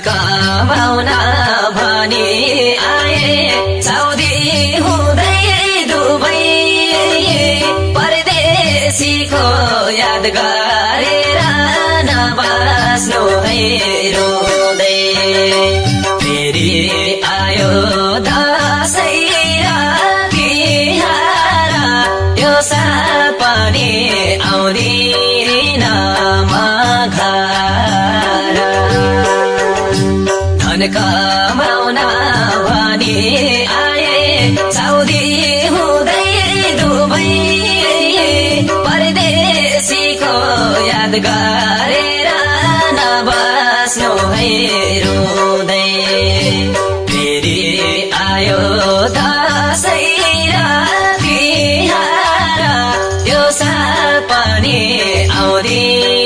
kawa na धन कमाउन भने आए साउदी हुँदै दुबै परदेशीको याद गरेर नबस्नु है रुँदै फेरि आयो दसैँ र तिहार यो साल पनि आउँदै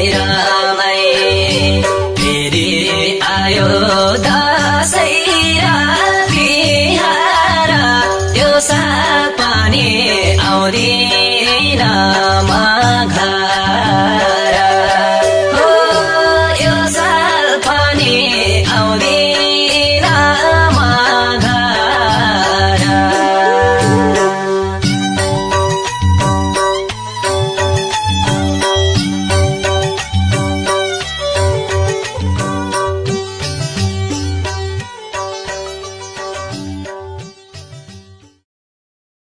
right on.